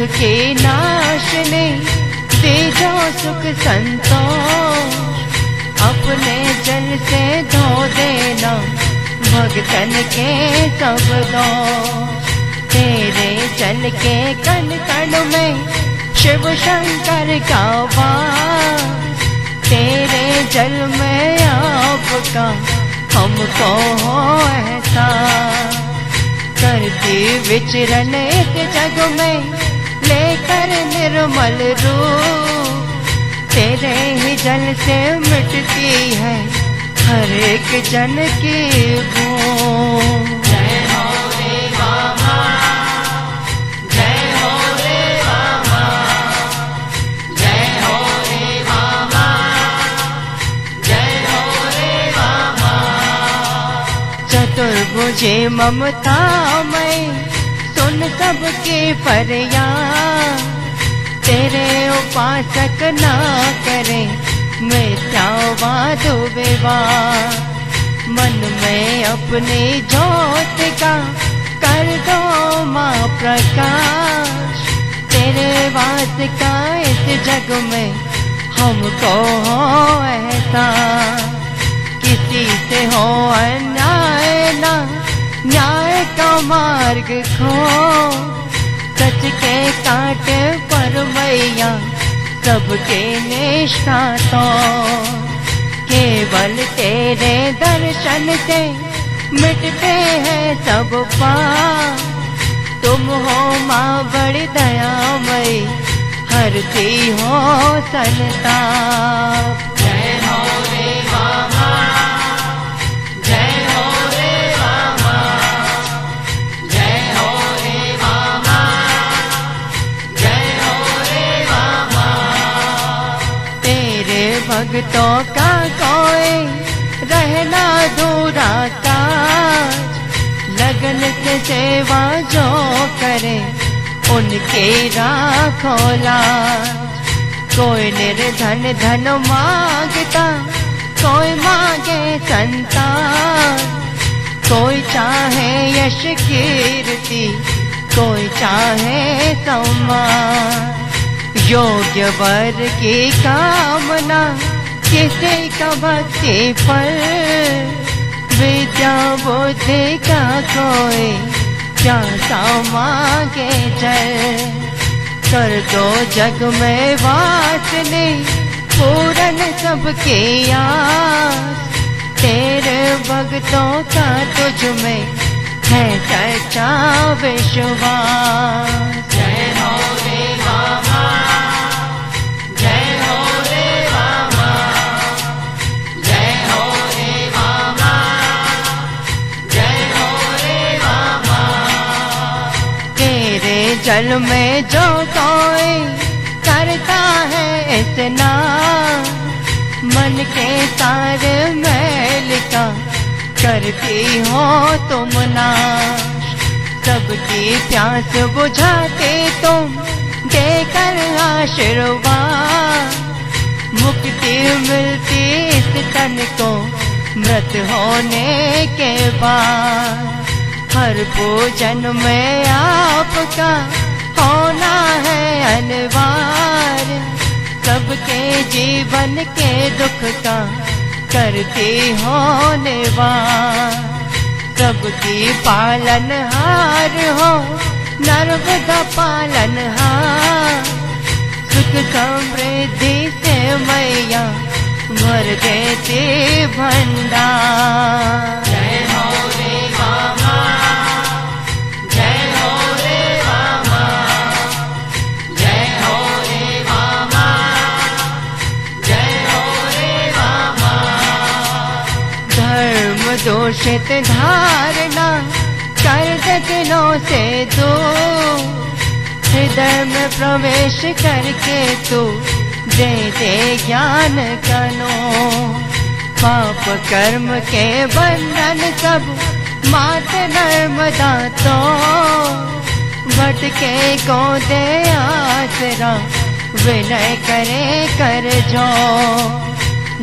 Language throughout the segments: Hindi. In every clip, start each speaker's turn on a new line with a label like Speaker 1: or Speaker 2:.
Speaker 1: दुख के नाशने दे जो सुख संतोष। अपने जल से धो देना, भगतन के सब दो तेरे जल के कण कण में शिव शंकर का वास। तेरे जल में आपका हमको हो ऐसा। करती विचरण एक जग में लेकर निर्मल रूप तेरे ही जल से मिटती है हर एक जन की हो हो हो हो बाबा चतुर्भुजे ममता में सुन सबके परया तेरे उपासक ना करे मिथ्यावाद विवाद मन में अपने ज्योत का कर दो माँ प्रकाश। तेरे वास का इस जग में हमको हो ऐसा किसी से हो अन्याय ना, न्याय का मार्ग खो। सच के कांटे पर मैया सबके निष्ठा तो। केवल तेरे दर्शन से मिटते हैं सब पाप। तुम हो माँ बड़ी दयामयी हरती हो संताप भक्तों का कोई रहना दूरा काज। लगन से सेवा जो करे, उनके राखो लाज। कोई निर्धन धन माँगता, कोई मांगे संतान। कोई चाहे यश कीर्ति, कोई चाहे सम्मान। योग्य वर की कामना किसी का भक्ति फल विद्या बुद्धि का कोई क्या मांगे जय। कर दो जग में वासने, पूरन सबके आस। तेरे भक्तों का तुझ में है सच्चा विश्वास। जल में जो कोई करता है इतना, मन के सारे मैल का करती हो तुम नाश सबकी प्यास बुझाते तुम, देकर आशीर्वाद। मुक्ति मिलती इस तन को, मृत होने के बाद। हर पूजन में आपका होना है अनिवार्य। सबके जीवन के दुख का करती होने सबकी पालन हार हो, नर्मदा पालन हार। सुख समृद्धि से मैया भर देते भंडार। दूषित धारणा कर दे दिलों से दो हृदय में प्रवेश करके तू दे दे ज्ञान कनो पाप कर्म के बंधन सब मात नर्मदा तो भटके को दे आसरा विनय करे कर जो।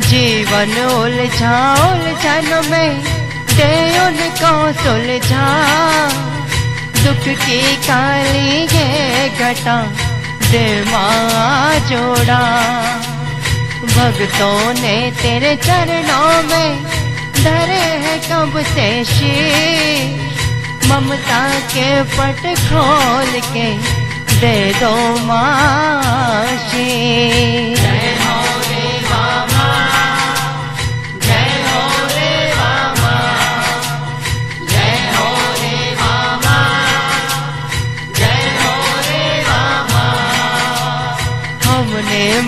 Speaker 1: जीवन उलझा उलझन में दे उनको सुलझा। दुख की काली ये घटा दे माँ जोड़ा। भक्तों ने तेरे चरणों में धरे है कब से शीश। ममता के पट खोल के दे दो माशी जय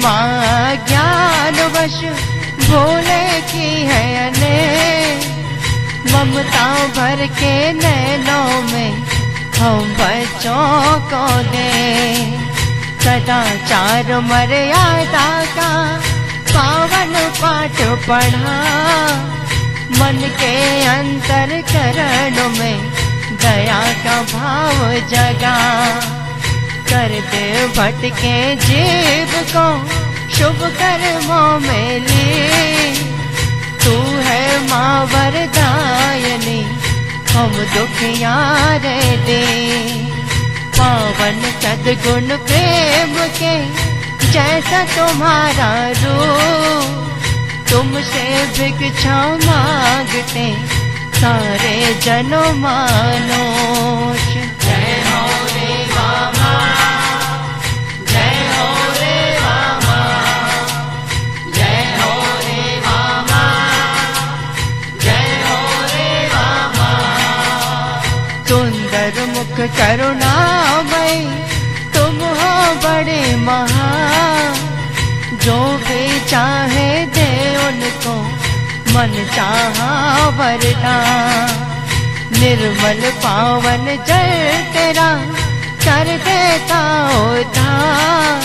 Speaker 1: माँ ज्ञान वश भोले की है अनेक ममता भर के नैनों में हम बच्चों को दे। सदाचार मर्यादा का पावन पाठ पढ़ा। मन के अंतर करण में दया का भाव जगा। कर दे भटके जीव को, शुभ कर्मों में ले। तू है माँ वरदायनी हम दुखियार दे। पावन सदगुण प्रेम के, जैसा तुम्हारा रूप, तुमसे भिक्षा मांगते सारे जनो मानो मुख करुणामय तुम हो बड़े महा जो भी चाहे दे उनको, मन चाहा वरना निर्मल पावन जल तेरा कर देता उधार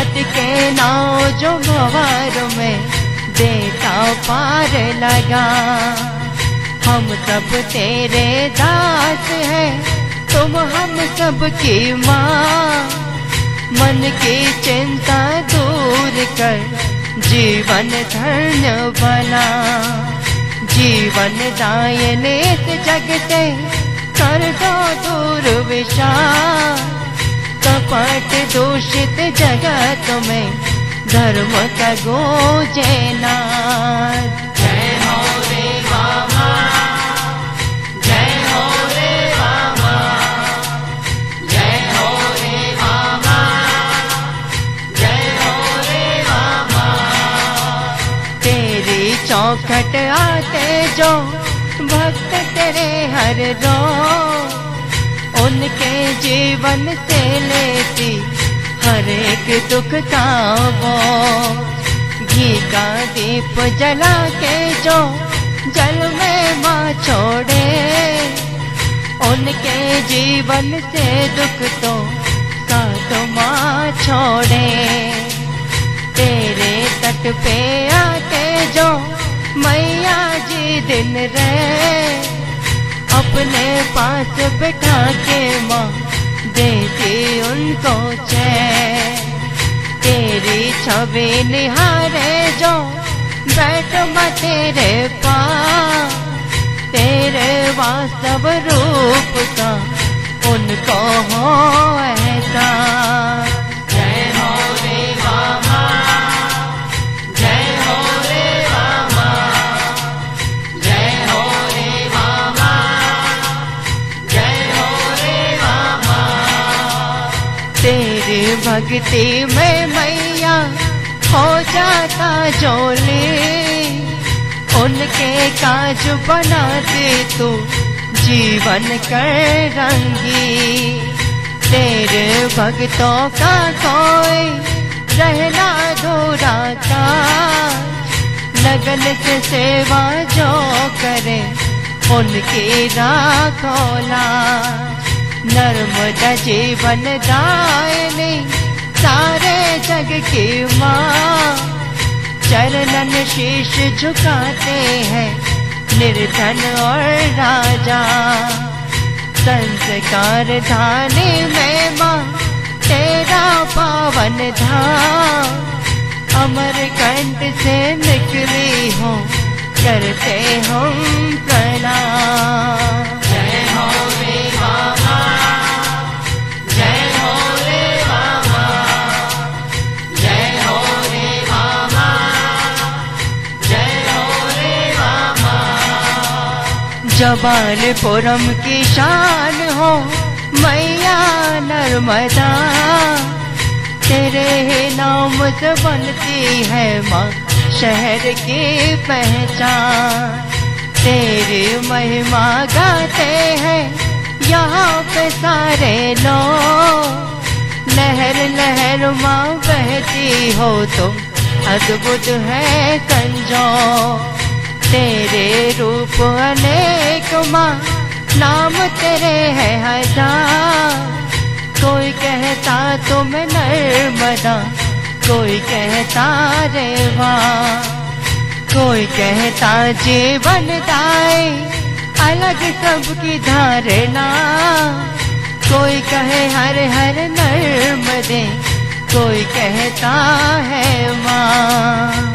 Speaker 1: अटके नाव जो भवर में देता पार लगा। हम सब तेरे दास हैं तुम हम सब की माँ। मन की चिंता दूर कर जीवन धन्य बना। जीवन दायन इस जग से कर दो दूर विशाल। कपट दूषित जगत में धर्म का गोजेना चौखट आते जो भक्त तेरे हर रो। उनके जीवन से लेती हर एक दुख का वो। घी का दीप जला के जो जल में माँ छोड़े। उनके जीवन से दुख तो साथ माँ छोड़े। तेरे तट पे आते जो मैया जी दिन रे, अपने पास बैठा के माँ देती उनको चैन। तेरी छवि निहारे जो बैठ माँ तेरे पास तेरे वास्तव रूप का उनको हो ऐसा। भक्ति में मैया हो जाता जोली उनके काज बनाते तू जीवन कर रंगी। तेरे भक्तों का कोई रहना धोरा का लगन से सेवा जो करे, उनकी राखोला नर्मदा जीवन दायनी सारे जग की माँ चरणन शीश झुकाते हैं निर्धन और राजा। संस्कार धाने में माँ, तेरा पावन धाम। अमर कंठ से निकली हो, करते हम प्रणाम। जय हो रे बाबा। जबालपुरम की शान हो, मैया नर्मदा। तेरे नाम से बनती है माँ शहर की पहचान। तेरी महिमा गाते हैं यहाँ पे सारे लोग। लहर लहर माँ बहती हो तुम, अद्भुत है संजो तेरे रूप अनेक माँ, नाम तेरे है हज़ार कोई कहता तुम नर्मदा, कोई कहता रेवा। कोई कहता जीवन दाए, अलग सबकी धारणा। कोई कहे हर हर नर्मदे, कोई कहता है माँ।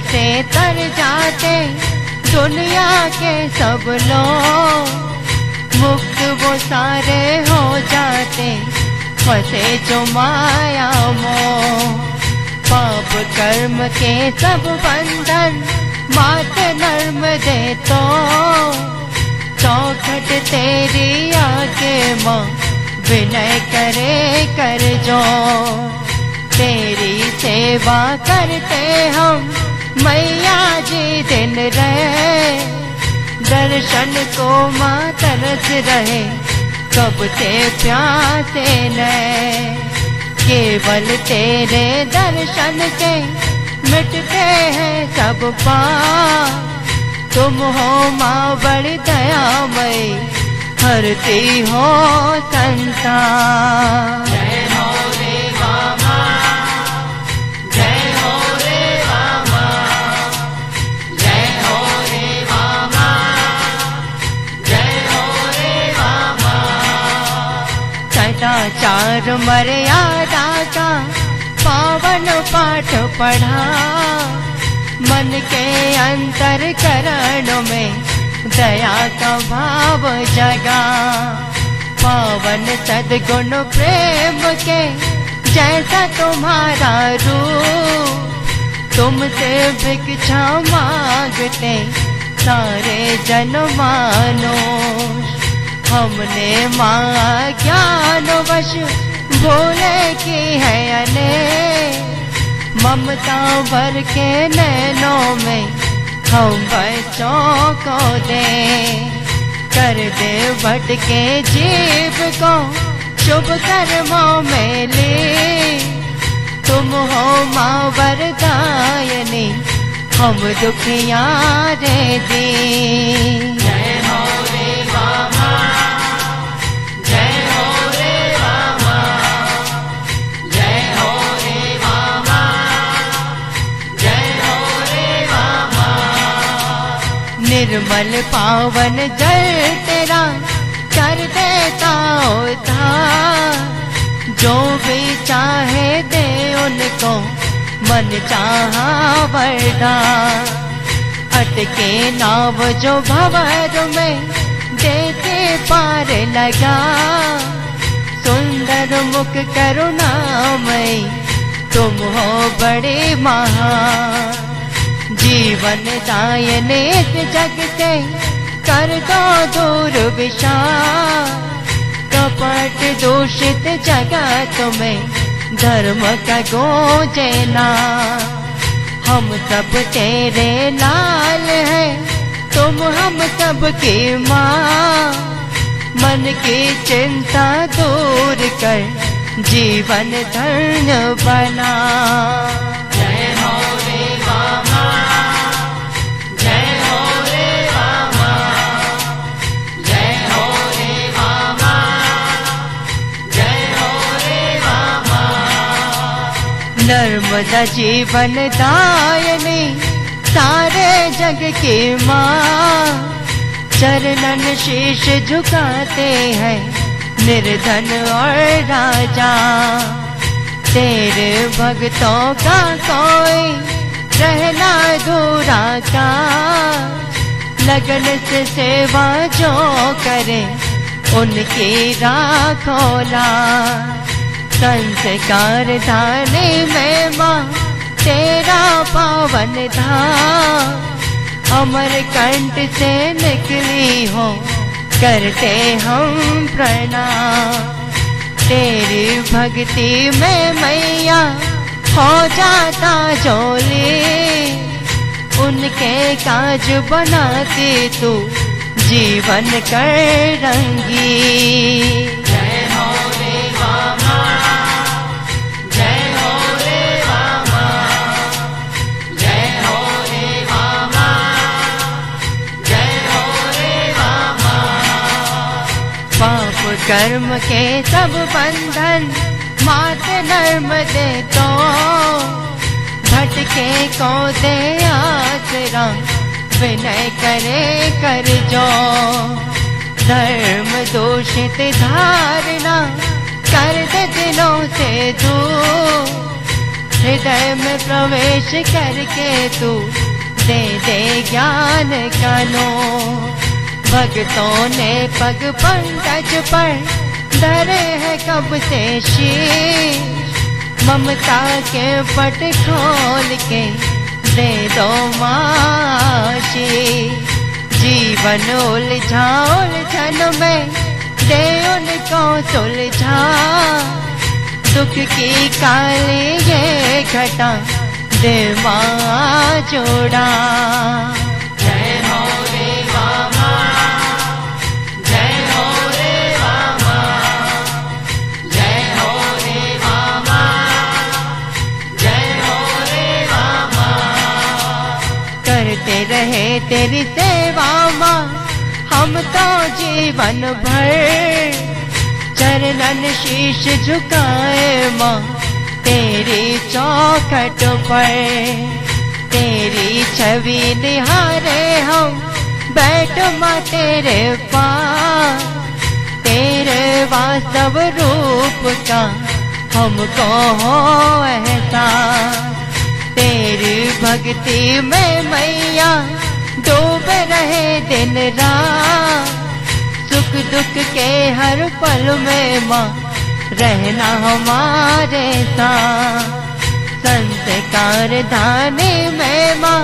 Speaker 1: से तर जाते दुनिया के सब लोग। मुक्त वो सारे हो जाते, फंसे जो माया मो पाप कर्म के सब बंधन मात नर्म दे तो। चौखट तेरी आगे माँ विनय करे कर जो। तेरी सेवा करते हम मैया जी दिन रहे, दर्शन को माँ तरस रहे, कब से प्यासे केवल तेरे दर्शन से मिटते हैं सब पाप। तुम हो माँ बड़ी दया मई हरती हो संसार। सदाचार मर्यादा का पावन पाठ पढ़ा। मन के अंतर करण में दया का भाव जगा। पावन सदगुण प्रेम के, जैसा तुम्हारा रूप, तुमसे भिक्षा मांगते सारे जन मानो। हमने माँ ज्ञान वश बोले की है अनेक ममता भर के नैनों में हम बच्चों को दे। कर दे भटके जीव को, शुभ कर्मों में ले। तुम हो माँ वरदायनी, हम दुखिया रे दी। निर्मल पावन जल तेरा कर देता उद्धार जो भी चाहे दे उनको, मन चाहा वरदान अटके नाव जो भवर में देते पार लगा। सुंदर मुख करुणामय, तुम हो बड़े महान जीवन दायन जग से कर दो दूर विशाल कपट दूषित जगत में धर्म का गोजना हम सब तेरे लाल हैं, तुम हम सब की माँ। मन की चिंता दूर कर, जीवन धन्य बना। नर्मदा जीवन दायनी, सारे जग की माँ। चरणन शीश झुकाते हैं निर्धन और राजा। तेरे भक्तों का कोई रहना दूरा का लगन से सेवा जो करे, उनकी राखोला संस्कार धाने में माँ, तेरा पावन था अमर कंठ से निकली हो, करते हम प्रणाम। तेरी भक्ति में मैया हो जाता जोली उनके काज बनाती तू जीवन कर रंगी। कर्म के सब बंधन मात नर्म दे तो। भटके को दे आसरा विनय करे कर जो। धर्म दूषित धारणा कर दे दिलों से तू। हृदय में प्रवेश करके तू दे दे ज्ञान कानो भक्तों ने पग पंकज पर धरे है कब से शीश ममता के पट खोल के दे दो माशी। जीवन उलझा उलझन में दे उनको सुलझा। दुख की काली ये घटा दे माँ जोड़ा करते रहे तेरी सेवा माँ, हम तो जीवन भर चरणन शीश झुकाए माँ, तेरी चौखट पर तेरी छवि निहारे हम, बैठ माँ तेरे पास, तेरे वास्तव रूप का हमको हो एहसास। तेरी भक्ति में मैया, डूब रहे दिन रात। सुख दुख के हर पल में माँ, रहना हमारे साथ। संस्कार धाने में माँ,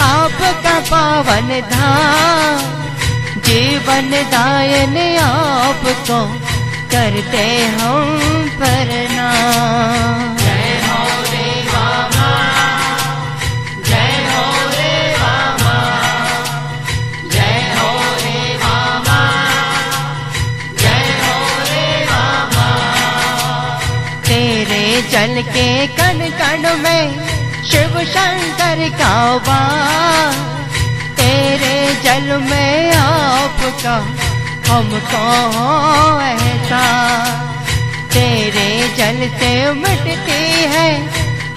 Speaker 1: आपका पावन धाम। जीवन दायन आपको करते हम प्रणाम जल के कण कण में शिव शंकर का तेरे जल में आपका हमको ऐसा? तेरे जल से मिटती है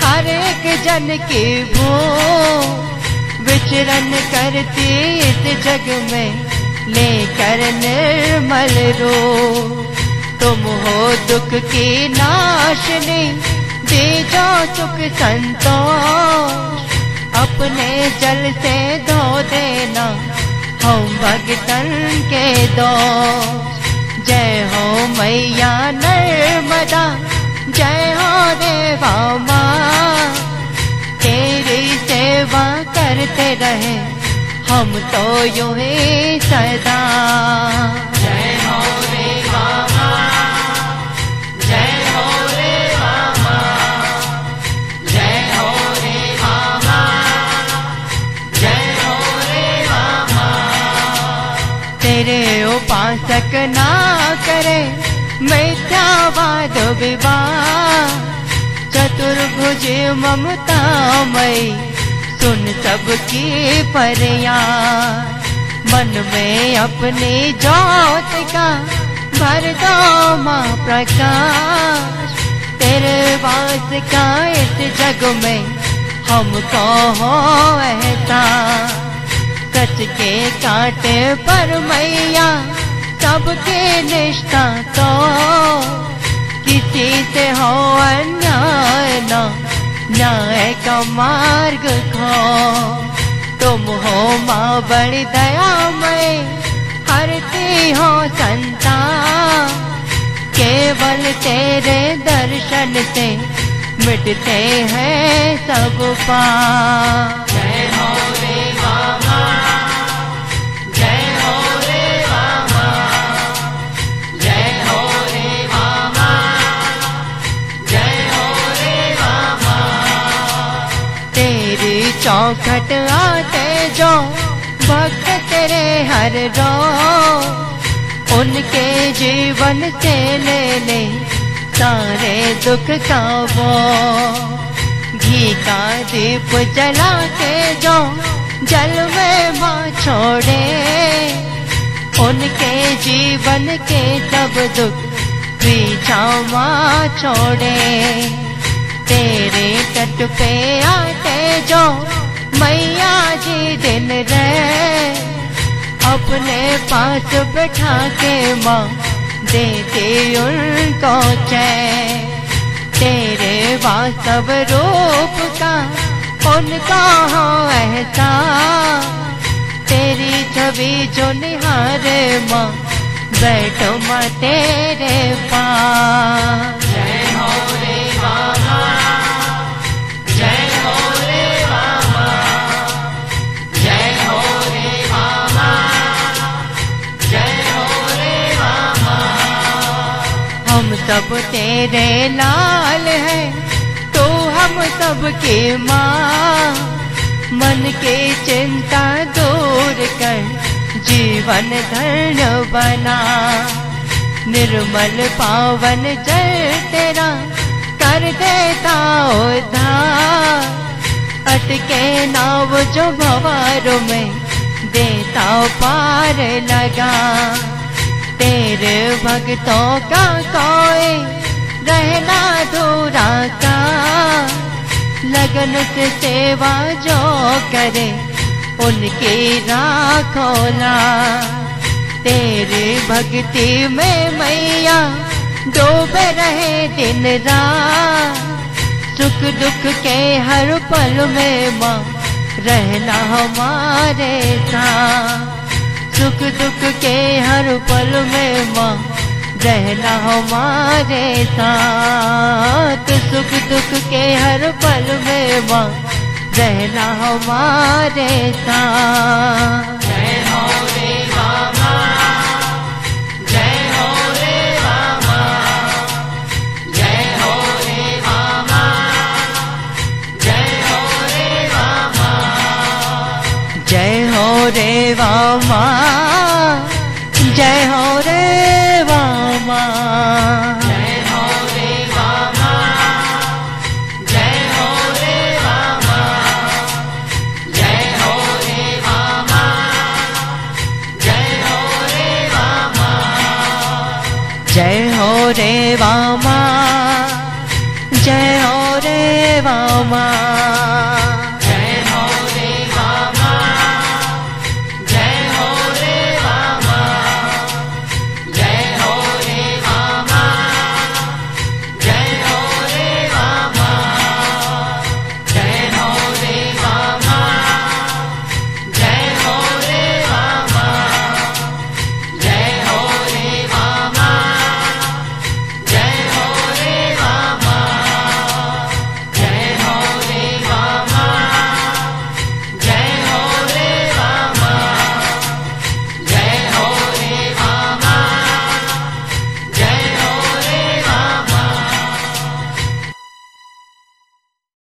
Speaker 1: हर एक जन की भूख। विचरण करती इस जग में लेकर निर्मल रो तुम हो दुख की नाशनी दीजो सुख संतोष अपने जल से धो देना हम भगतन के दो। जय हो मैया नर्मदा, जय हो देवा माँ। तेरी सेवा करते रहे, हम तो यूँ ही सदा। उपासक ना करे मिथ्यावाद विवाह? चतुर्भुज ममतामयी सुन सबकी परिया मन में अपनी ज्योत का भर दो माँ प्रकाश। तेरे वास का इस जग में हमको हो ऐसा सच के कांटे पर मैया सबके निष्ठा तो किसी से हो अन्याय न, न्याय का मार्ग खो। तुम हो माँ बड़ी दया में हरती हो संतान केवल तेरे दर्शन से मिटते हैं सब पाप। चौखट आते जो भक्त तेरे हर रो उनके जीवन से ले ले सारे दुख का वो। घी का दीप जला के जो जल में माँ छोड़े। उनके जीवन के सब दुख पीछा माँ छोड़े। तेरे तट पे आते जो मैया जी दिन रहे, अपने पास बैठा के माँ देते उनको चैन। तेरे वास्तव रूप का उनका हो ऐसा तेरी छवि जो निहारे माँ, बैठो माँ तेरे पास। जय हो रे सब तेरे लाल हैं तो हम सब की माँ। मन की चिंता दूर कर, जीवन धन्य बना। निर्मल पावन जल तेरा कर देता अटके नाव जो भवारों में देता पार लगा। तेरे भक्तों का कोई रहना दूरा का लगन से सेवा जो करे, उनकी राखोला तेरे भक्ति में मैया डूबे रहे दिन रात। सुख दुख के हर पल में माँ रहना हमारे साथ सुख दुख के हर पल में माँ रहना हमारे साथ। सुख दुख के हर पल में माँ रहना हमारे साथ। जय हो रे बाबा जय हो रे बाबा जय हो रे बाबा जय हो रे बाबा जय हो रे बाबा I'm devam var.